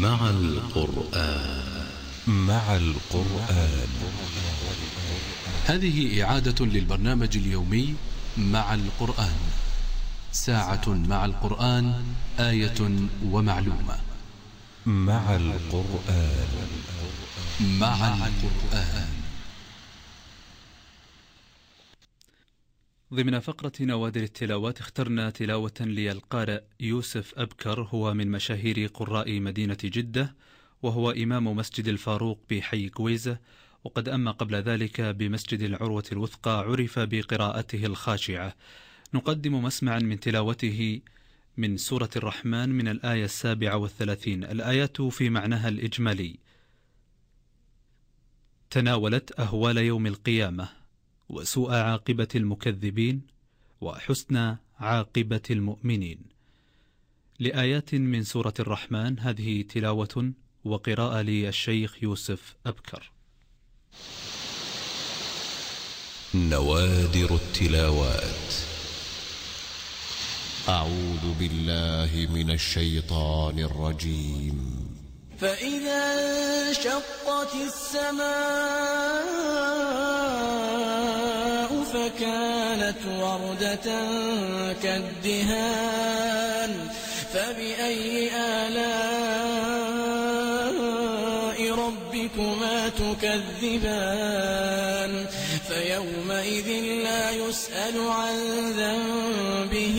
مع القرآن. مع القرآن. هذه إعادة للبرنامج اليومي مع القرآن. ساعة مع القرآن آية ومعلومة. مع القرآن. مع القرآن. ضمن فقرة نوادر التلاوات اخترنا تلاوة للقارئ يوسف أبكر هو من مشاهير قراء مدينة جدة وهو إمام مسجد الفاروق بحي كويزة وقد أما قبل ذلك بمسجد العروة الوثقى عرف بقراءته الخاشعة. نقدم مسمعا من تلاوته من سورة الرحمن من الآية السابعة والثلاثين. الآيات في معناها الإجمالي. تناولت أهوال يوم القيامة. وسوء عاقبة المكذبين وحسن عاقبة المؤمنين. لآيات من سورة الرحمن هذه تلاوة وقراءة للشيخ يوسف أبكر. نوادر التلاوات. أعوذ بالله من الشيطان الرجيم. فإذا انشقت السماء وردة كالدهان فبأي آلاء ربكما تكذبان؟ فيومئذ لا يسأل عن ذنبه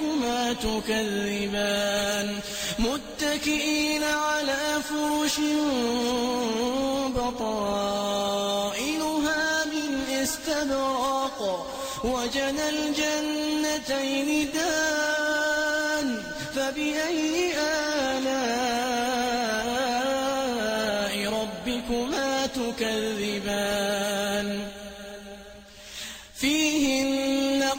ربكما تكذبان متكئين على فرش بطائنها من استبراق وجنى الجنتين دان فبأي آلاء ربكما تكذبان فيهن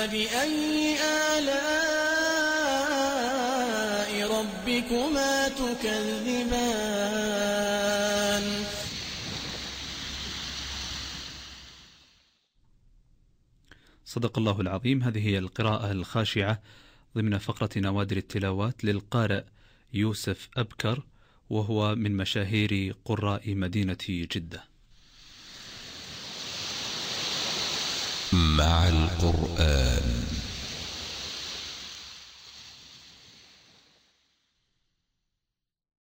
فبأي آلاء ربكما تكذبان؟ صدق الله العظيم. هذه هي القراءة الخاشعة ضمن فقرة نوادر التلاوات للقارئ يوسف أبكر وهو من مشاهير قراء مدينة جدة. مع القرآن.